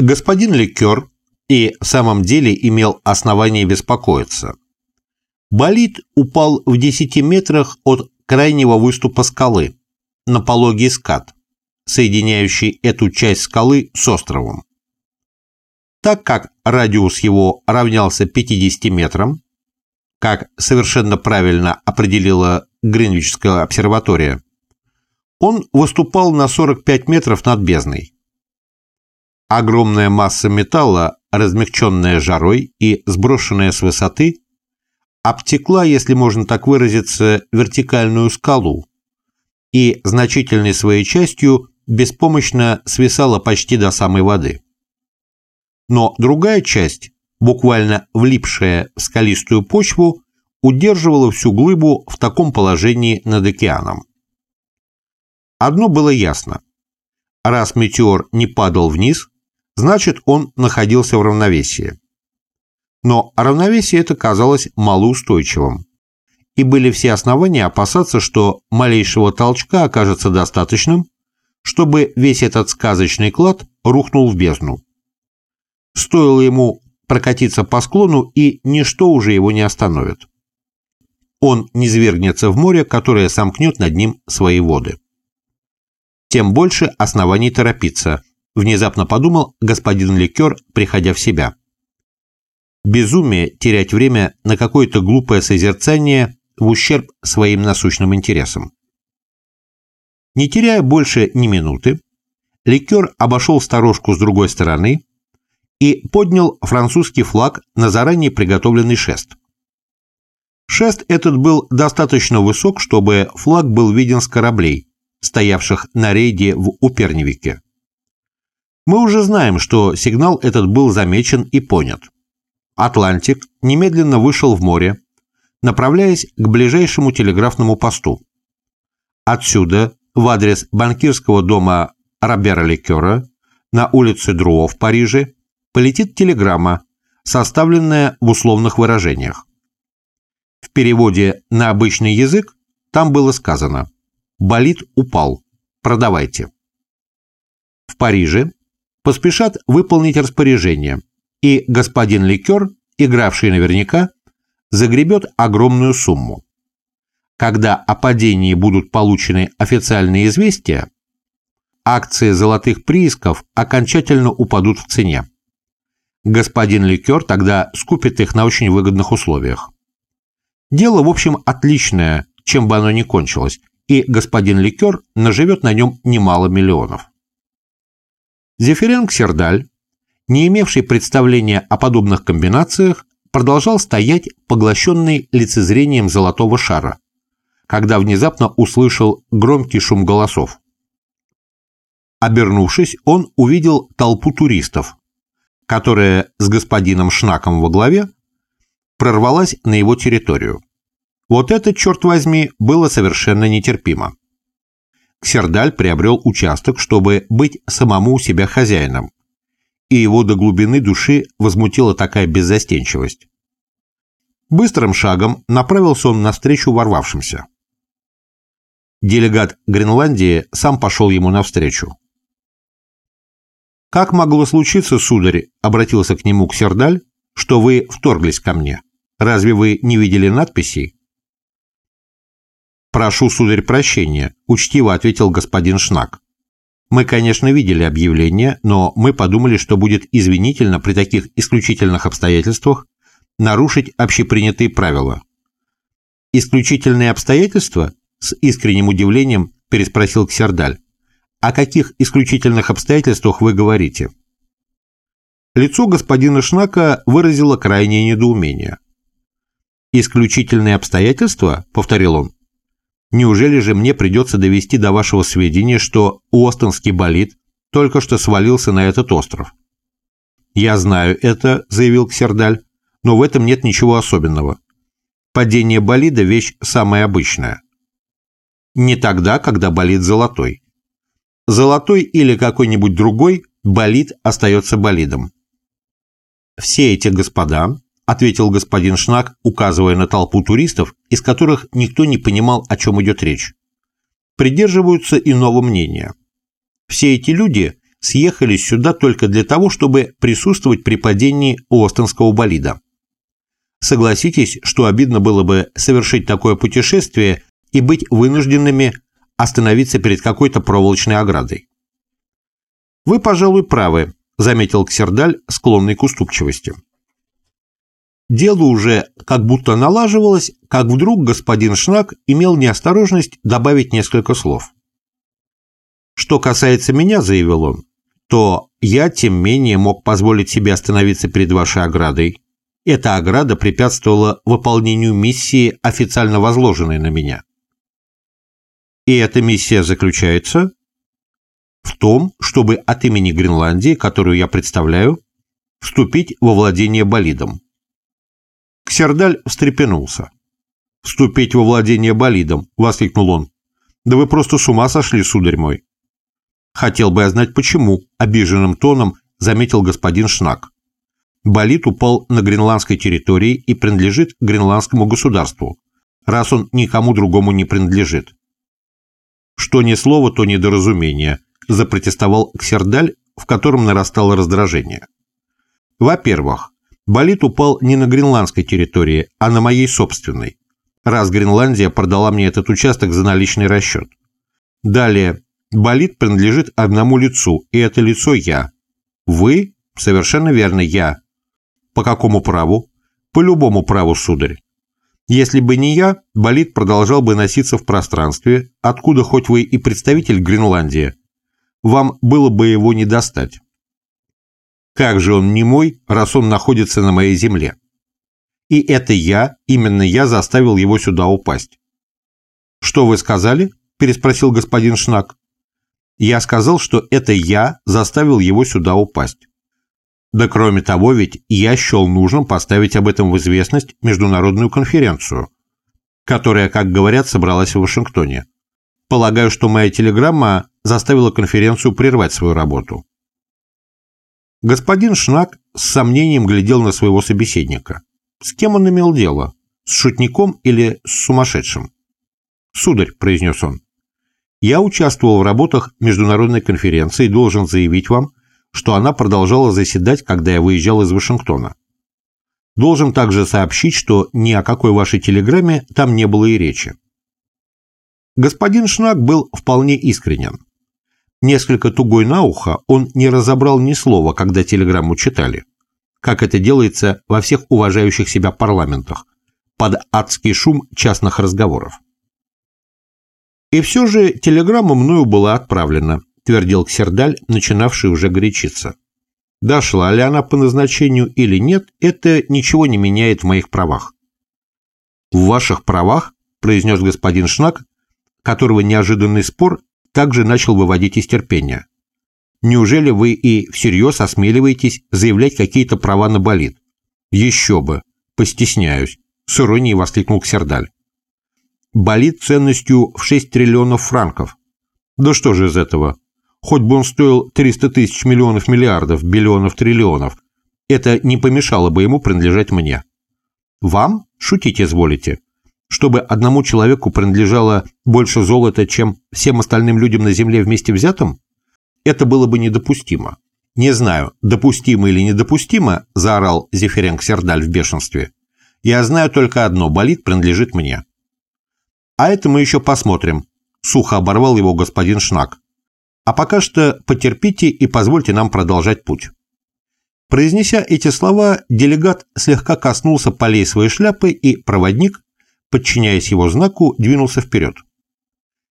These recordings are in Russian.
Господин Ликер и в самом деле имел основание беспокоиться. Болид упал в 10 метрах от крайнего выступа скалы на пологий скат, соединяющий эту часть скалы с островом. Так как радиус его равнялся 50 метрам, как совершенно правильно определила Гринвичская обсерватория, он выступал на 45 метров над бездной. Огромная масса металла, размягченная жарой и сброшенная с высоты, обтекла, если можно так выразиться, вертикальную скалу и значительной своей частью беспомощно свисала почти до самой воды. Но другая часть, буквально влипшая в скалистую почву, удерживала всю глыбу в таком положении над океаном. Одно было ясно. Раз метеор не падал вниз, значит он находился в равновесии. Но равновесие это казалось малоустойчивым, и были все основания опасаться, что малейшего толчка окажется достаточным, чтобы весь этот сказочный клад рухнул в бездну. Стоило ему прокатиться по склону, и ничто уже его не остановит. Он не свергнется в море, которое сомкнет над ним свои воды. Тем больше оснований торопиться, внезапно подумал господин Ликер, приходя в себя. Безумие терять время на какое-то глупое созерцание в ущерб своим насущным интересам. Не теряя больше ни минуты, Ликер обошел сторожку с другой стороны и поднял французский флаг на заранее приготовленный шест. Шест этот был достаточно высок, чтобы флаг был виден с кораблей, стоявших на рейде в Уперневике. Мы уже знаем, что сигнал этот был замечен и понят. Атлантик немедленно вышел в море, направляясь к ближайшему телеграфному посту. Отсюда, в адрес банкирского дома Робера Ликера на улице Друо в Париже, полетит телеграмма, составленная в условных выражениях. В переводе на обычный язык там было сказано «Болит упал. Продавайте». В Париже поспешат выполнить распоряжение, и господин Ликер, игравший наверняка, загребет огромную сумму. Когда о падении будут получены официальные известия, акции золотых приисков окончательно упадут в цене. Господин Ликер тогда скупит их на очень выгодных условиях. Дело, в общем, отличное, чем бы оно ни кончилось, и господин Ликер наживет на нем немало миллионов. Зефиренг Сердаль, не имевший представления о подобных комбинациях, продолжал стоять, поглощенный лицезрением золотого шара, когда внезапно услышал громкий шум голосов. Обернувшись, он увидел толпу туристов, которая с господином Шнаком во главе прорвалась на его территорию. Вот это, черт возьми, было совершенно нетерпимо. Ксердаль приобрел участок, чтобы быть самому у себя хозяином, и его до глубины души возмутила такая беззастенчивость. Быстрым шагом направился он навстречу ворвавшимся. Делегат Гренландии сам пошел ему навстречу. «Как могло случиться, сударь?» — обратился к нему Ксердаль, — «что вы вторглись ко мне? Разве вы не видели надписей?» «Прошу, сударь, прощения», — учтиво ответил господин Шнак. Мы, конечно, видели объявление, но мы подумали, что будет извинительно при таких исключительных обстоятельствах нарушить общепринятые правила. «Исключительные обстоятельства?» – с искренним удивлением переспросил Ксердаль. «О каких исключительных обстоятельствах вы говорите?» Лицо господина Шнака выразило крайнее недоумение. «Исключительные обстоятельства?» – повторил он. Неужели же мне придется довести до вашего сведения, что Остонский болид только что свалился на этот остров? «Я знаю это», — заявил Ксердаль, — «но в этом нет ничего особенного. Падение болида — вещь самая обычная. Не тогда, когда болид золотой. Золотой или какой-нибудь другой болид остается болидом. Все эти господа ответил господин Шнак, указывая на толпу туристов, из которых никто не понимал, о чем идет речь. Придерживаются иного мнения. Все эти люди съехались сюда только для того, чтобы присутствовать при падении Остонского болида. Согласитесь, что обидно было бы совершить такое путешествие и быть вынужденными остановиться перед какой-то проволочной оградой. «Вы, пожалуй, правы», — заметил Ксердаль, склонный к уступчивости. Дело уже как будто налаживалось, как вдруг господин Шнак имел неосторожность добавить несколько слов. «Что касается меня», — заявил он, — «то я, тем менее, мог позволить себе остановиться перед вашей оградой. Эта ограда препятствовала выполнению миссии, официально возложенной на меня. И эта миссия заключается в том, чтобы от имени Гренландии, которую я представляю, вступить во владение болидом. Ксердаль встрепенулся. «Вступить во владение болидом!» — воскликнул он. «Да вы просто с ума сошли, сударь мой!» «Хотел бы я знать, почему», — обиженным тоном заметил господин Шнак. Болид упал на гренландской территории и принадлежит гренландскому государству, раз он никому другому не принадлежит. Что ни слово, то недоразумение, запротестовал Ксердаль, в котором нарастало раздражение. Во-первых, болид упал не на гренландской территории, а на моей собственной, раз Гренландия продала мне этот участок за наличный расчет. Далее, болид принадлежит одному лицу, и это лицо я. Вы? Совершенно верно, я. По какому праву? По любому праву, сударь. Если бы не я, болид продолжал бы носиться в пространстве, откуда хоть вы и представитель Гренландии. Вам было бы его не достать. Как же он не мой, раз он находится на моей земле? И это я, именно я заставил его сюда упасть. «Что вы сказали?» – переспросил господин Шнак. «Я сказал, что это я заставил его сюда упасть. Да кроме того, ведь я счел нужным поставить об этом в известность международную конференцию, которая, как говорят, собралась в Вашингтоне. Полагаю, что моя телеграмма заставила конференцию прервать свою работу. Господин Шнак с сомнением глядел на своего собеседника. С кем он имел дело? С шутником или с сумасшедшим? «Сударь», — произнес он, — «я участвовал в работах международной конференции и должен заявить вам, что она продолжала заседать, когда я выезжал из Вашингтона. Должен также сообщить, что ни о какой вашей телеграмме там не было и речи. Господин Шнак был вполне искренен. Несколько тугой на ухо, он не разобрал ни слова, когда телеграмму читали, как это делается во всех уважающих себя парламентах, под адский шум частных разговоров. И все же телеграмма мною была отправлена, твердил Ксердаль, начинавший уже горячиться. Дошла ли она по назначению или нет, это ничего не меняет в моих правах. В ваших правах, произнес господин Шнак, которого неожиданный спор также начал выводить из терпения. Неужели вы и всерьез осмеливаетесь заявлять какие-то права на болид? Еще бы, постесняюсь, с иронией воскликнул Ксердаль. Болид ценностью в 6 триллионов франков. Да что же из этого? Хоть бы он стоил 300 тысяч миллионов миллиардов, биллионов триллионов, это не помешало бы ему принадлежать мне. Вам шутить изволите, чтобы одному человеку принадлежало больше золота, чем всем остальным людям на Земле вместе взятым? Это было бы недопустимо. Не знаю, допустимо или недопустимо, заорал Зефиренко Сердаль в бешенстве. Я знаю только одно, болит принадлежит мне. А это мы еще посмотрим, сухо оборвал его господин Шнак. А пока что потерпите и позвольте нам продолжать путь. Произнеся эти слова, делегат слегка коснулся полей своей шляпы, и проводник, подчиняясь его знаку, двинулся вперед.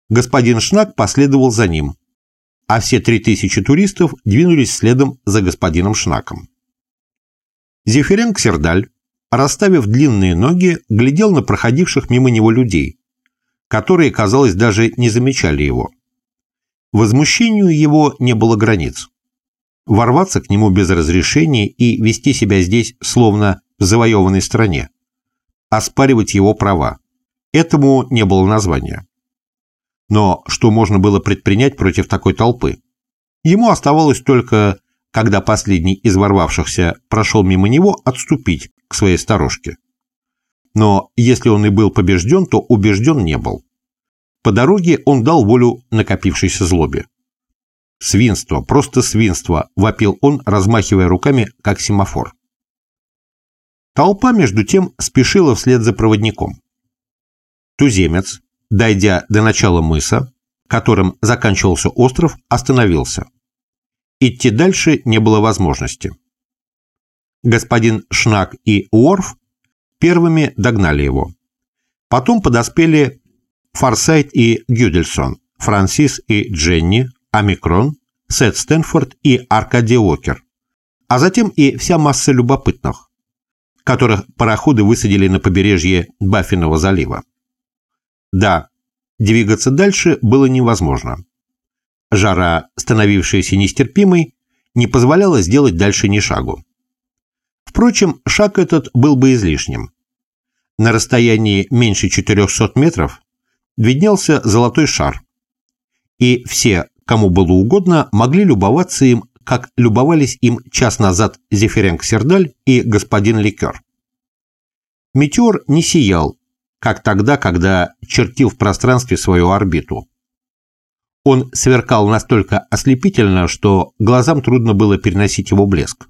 Господин Шнак последовал за ним, а все три тысячи туристов двинулись следом за господином Шнаком. Зефирен Ксердаль, расставив длинные ноги, глядел на проходивших мимо него людей, которые, казалось, даже не замечали его. Возмущению его не было границ. Ворваться к нему без разрешения и вести себя здесь словно в завоеванной стране. Оспаривать его права. Этому не было названия. Но что можно было предпринять против такой толпы? Ему оставалось только, когда последний из ворвавшихся прошел мимо него, отступить к своей сторожке. Но если он и был побежден, то убежден не был. По дороге он дал волю накопившейся злобе. Свинство, просто свинство, вопил он, размахивая руками, как семафор. Толпа, между тем, спешила вслед за проводником. Туземец, дойдя до начала мыса, которым заканчивался остров, остановился. Идти дальше не было возможности. Господин Шнак и Уорф первыми догнали его. Потом подоспели Форсайт и Гюдельсон, Франсис и Дженни, Омикрон, Сет Стэнфорд и Аркадий Уокер, а затем и вся масса любопытных, которых пароходы высадили на побережье Баффинова залива. Да, двигаться дальше было невозможно. Жара, становившаяся нестерпимой, не позволяла сделать дальше ни шагу. Впрочем, шаг этот был бы излишним. На расстоянии меньше 400 метров виднелся золотой шар, и все, кому было угодно, могли любоваться им, как любовались им час назад Зефиренко Сердаль и господин Ликер. Метеор не сиял, как тогда, когда чертил в пространстве свою орбиту. Он сверкал настолько ослепительно, что глазам трудно было переносить его блеск.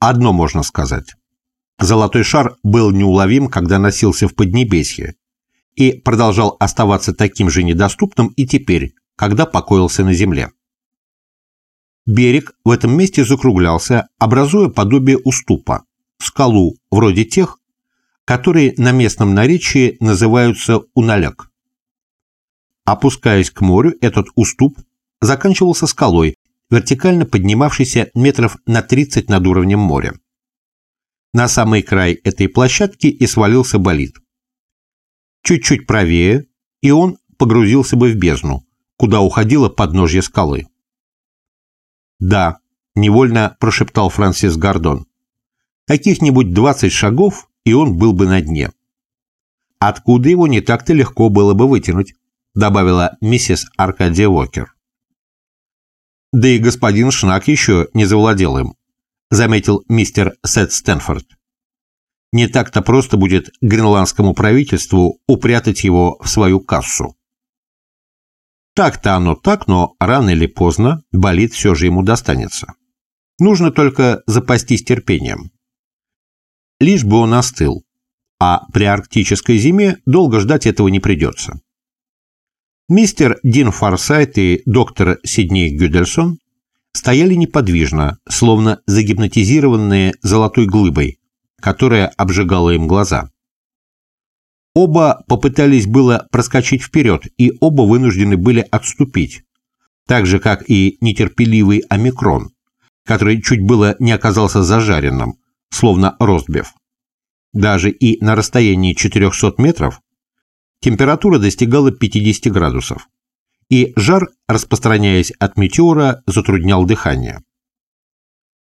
Одно можно сказать. Золотой шар был неуловим, когда носился в Поднебесье, и продолжал оставаться таким же недоступным и теперь, когда покоился на земле. Берег в этом месте закруглялся, образуя подобие уступа, скалу, вроде тех, которые на местном наречии называются уналяк. Опускаясь к морю, этот уступ заканчивался скалой, вертикально поднимавшейся метров на 30 над уровнем моря. На самый край этой площадки и свалился болид. Чуть-чуть правее, и он погрузился бы в бездну, куда уходило подножье скалы. «Да», — невольно прошептал Франсис Гордон. «Каких-нибудь 20 шагов, и он был бы на дне». «Откуда его не так-то легко было бы вытянуть?» — добавила миссис Аркадия Уокер. «Да и господин Шнак еще не завладел им», — заметил мистер Сет Стэнфорд. «Не так-то просто будет гренландскому правительству упрятать его в свою кассу». Так-то оно так, но рано или поздно болит все же ему достанется. Нужно только запастись терпением. Лишь бы он остыл, а при арктической зиме долго ждать этого не придется. Мистер Дин Форсайт и доктор Сидней Гюдельсон стояли неподвижно, словно загипнотизированные золотой глыбой, которая обжигала им глаза. Оба попытались было проскочить вперед, и оба вынуждены были отступить, так же, как и нетерпеливый омикрон, который чуть было не оказался зажаренным, словно ростбиф. Даже и на расстоянии 400 метров температура достигала 50 градусов, и жар, распространяясь от метеора, затруднял дыхание.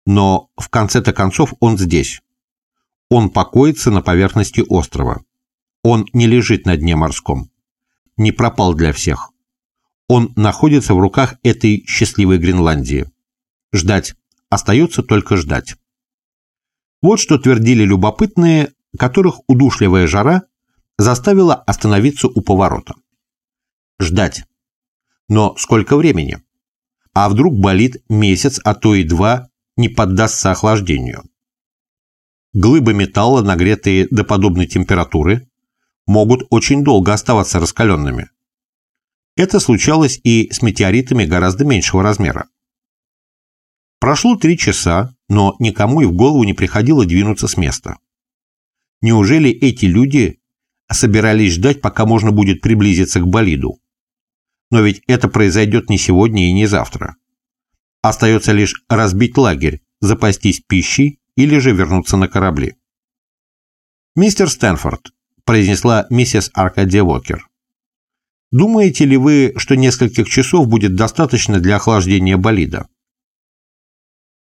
Но в конце-то концов он здесь. Он покоится на поверхности острова. Он не лежит на дне морском. Не пропал для всех. Он находится в руках этой счастливой Гренландии. Ждать. Остается только ждать. Вот что твердили любопытные, которых удушливая жара заставила остановиться у поворота. Ждать. Но сколько времени? А вдруг болит месяц, а то и два, не поддастся охлаждению? Глыбы металла, нагретые до подобной температуры, могут очень долго оставаться раскаленными. Это случалось и с метеоритами гораздо меньшего размера. Прошло три часа, но никому и в голову не приходило двинуться с места. Неужели эти люди собирались ждать, пока можно будет приблизиться к болиду? Но ведь это произойдет не сегодня и не завтра. Остается лишь разбить лагерь, запастись пищей или же вернуться на корабли. «Мистер Стэнфорд», произнесла миссис Аркадия Уокер. «Думаете ли вы, что нескольких часов будет достаточно для охлаждения болида?»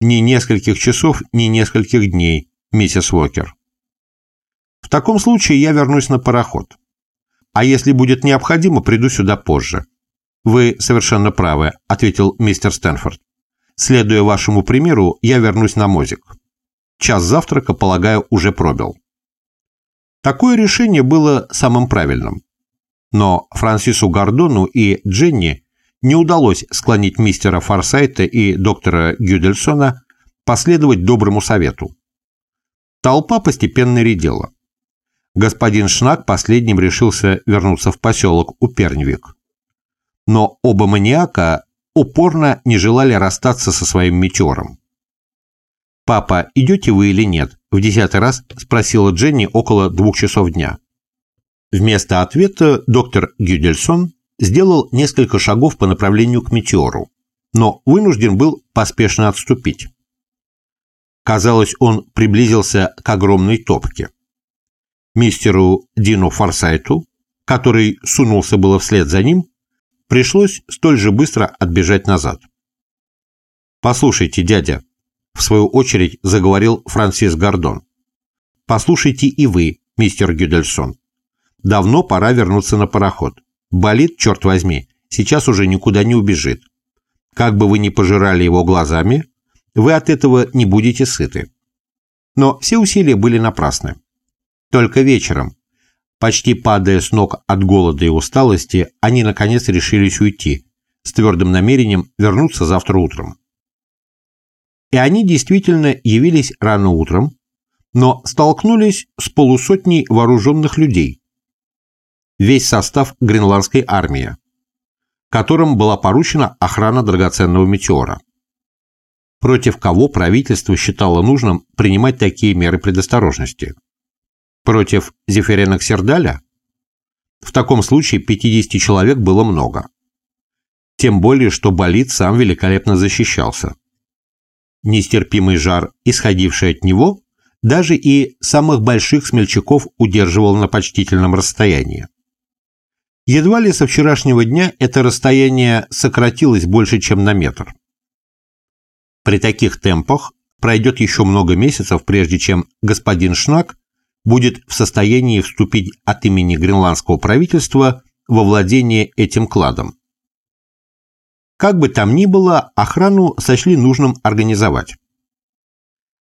«Ни нескольких часов, ни нескольких дней, миссис Уокер». «В таком случае я вернусь на пароход. А если будет необходимо, приду сюда позже». «Вы совершенно правы», — ответил мистер Стэнфорд. «Следуя вашему примеру, я вернусь на мозик. Час завтрака, полагаю, уже пробил». Такое решение было самым правильным. Но Франсису Гордону и Дженни не удалось склонить мистера Форсайта и доктора Гюдельсона последовать доброму совету. Толпа постепенно редела. Господин Шнак последним решился вернуться в поселок Упернвик. Но оба маньяка упорно не желали расстаться со своим метеором. «Папа, идете вы или нет?» – в десятый раз спросила Дженни около двух часов дня. Вместо ответа доктор Гюдельсон сделал несколько шагов по направлению к метеору, но вынужден был поспешно отступить. Казалось, он приблизился к огромной топке. Мистеру Дину Форсайту, который сунулся было вслед за ним, пришлось столь же быстро отбежать назад. «Послушайте, дядя», — в свою очередь заговорил Франсис Гордон. «Послушайте и вы, мистер Гюдельсон. Давно пора вернуться на пароход. Болит, черт возьми, сейчас уже никуда не убежит. Как бы вы ни пожирали его глазами, вы от этого не будете сыты. Но все усилия были напрасны. Только вечером, почти падая с ног от голода и усталости, они наконец решились уйти, с твердым намерением вернуться завтра утром. И они действительно явились рано утром, но столкнулись с полусотней вооруженных людей. Весь состав гренландской армии, которым была поручена охрана драгоценного метеора против кого правительство считало нужным принимать такие меры предосторожности. Против Зефирена Ксердаля? В таком случае 50 человек было много. Тем более, что болид сам великолепно защищался. Нестерпимый жар, исходивший от него, даже и самых больших смельчаков удерживал на почтительном расстоянии. Едва ли со вчерашнего дня это расстояние сократилось больше, чем на метр. При таких темпах пройдет еще много месяцев, прежде чем господин Шнак будет в состоянии вступить от имени гренландского правительства во владение этим кладом. Как бы там ни было, охрану сочли нужным организовать.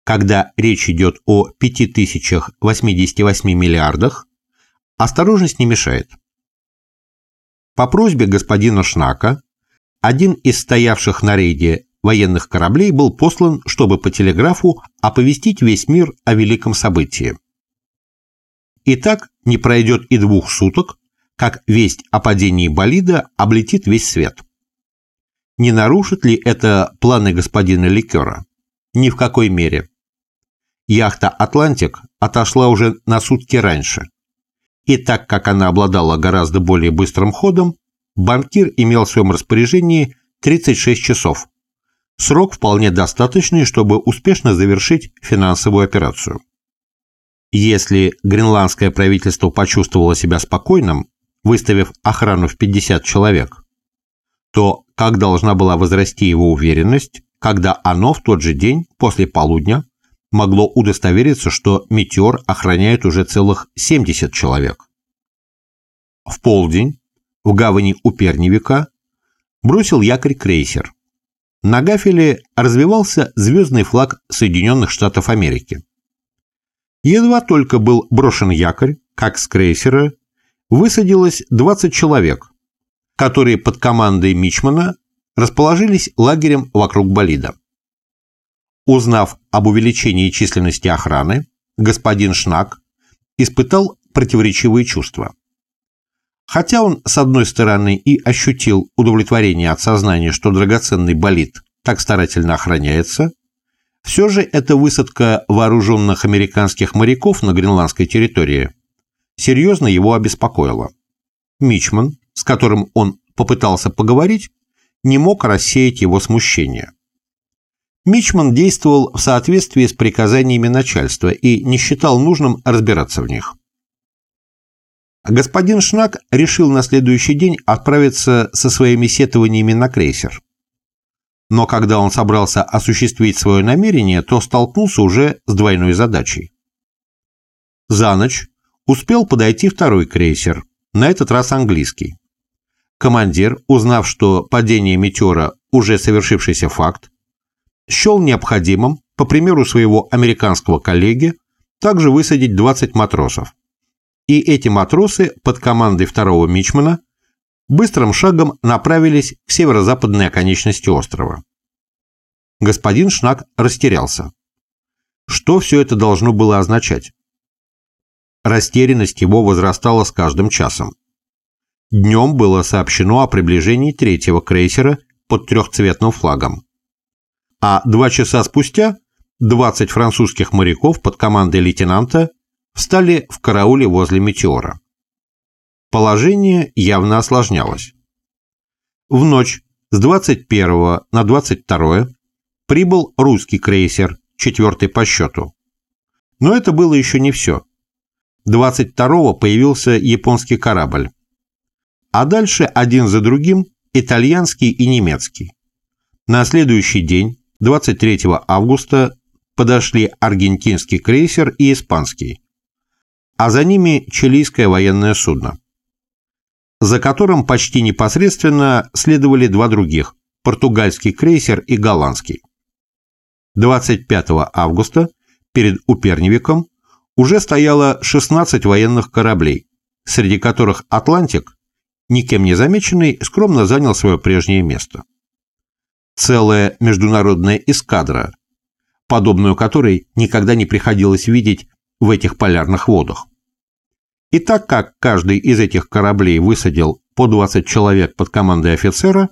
Когда речь идет о 5088 миллиардах, осторожность не мешает. По просьбе господина Шнака, один из стоявших на рейде военных кораблей был послан, чтобы по телеграфу оповестить весь мир о великом событии. И так не пройдет и двух суток, как весть о падении болида облетит весь свет. Не нарушит ли это планы господина Ликера? Ни в какой мере. Яхта «Атлантик» отошла уже на сутки раньше. И так как она обладала гораздо более быстрым ходом, банкир имел в своем распоряжении 36 часов, Срок вполне достаточный, чтобы успешно завершить финансовую операцию. Если гренландское правительство почувствовало себя спокойным, выставив охрану в 50 человек, то как должна была возрасти его уверенность, когда оно в тот же день, после полудня, могло удостовериться, что «Метеор» охраняет уже целых 70 человек. В полдень в гавани у Перневика бросил якорь крейсер, на гафеле развивался звездный флаг Соединенных Штатов Америки. Едва только был брошен якорь, как с крейсера, высадилось 20 человек, которые под командой Мичмана расположились лагерем вокруг болида. Узнав об увеличении численности охраны, господин Шнак испытал противоречивые чувства. Хотя он, с одной стороны, и ощутил удовлетворение от сознания, что драгоценный болид так старательно охраняется, все же эта высадка вооруженных американских моряков на гренландской территории серьезно его обеспокоила. Мичман, с которым он попытался поговорить, не мог рассеять его смущение. Мичман действовал в соответствии с приказаниями начальства и не считал нужным разбираться в них. Господин Шнак решил на следующий день отправиться со своими сетованиями на крейсер. Но когда он собрался осуществить свое намерение, то столкнулся уже с двойной задачей. За ночь успел подойти второй крейсер, на этот раз английский. Командир, узнав, что падение метеора уже совершившийся факт, счел необходимым, по примеру своего американского коллеги, также высадить 20 матросов и эти матросы под командой второго мичмана быстрым шагом направились к северо-западной оконечности острова. Господин Шнак растерялся. Что все это должно было означать? Растерянность его возрастала с каждым часом. Днем было сообщено о приближении третьего крейсера под трехцветным флагом. А два часа спустя 20 французских моряков под командой лейтенанта встали в карауле возле «Метеора». Положение явно осложнялось. В ночь с 21 на 22 прибыл русский крейсер, четвертый по счету. Но это было еще не все. 22 появился японский корабль. А дальше один за другим итальянский и немецкий. На следующий день, 23 августа, подошли аргентинский крейсер и испанский, а за ними чилийское военное судно, за которым почти непосредственно следовали два других – португальский крейсер и голландский. 25 августа перед Уперневиком уже стояло 16 военных кораблей, среди которых «Атлантик», никем не замеченный, скромно занял свое прежнее место. Целая международная эскадра, подобную которой никогда не приходилось видеть в этих полярных водах. И так как каждый из этих кораблей высадил по 20 человек под командой офицера,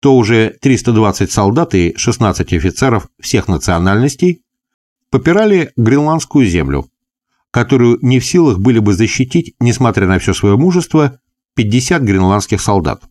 то уже 320 солдат и 16 офицеров всех национальностей попирали гренландскую землю, которую не в силах были бы защитить, несмотря на все свое мужество, 50 гренландских солдат.